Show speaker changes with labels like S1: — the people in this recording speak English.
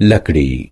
S1: लकड़ी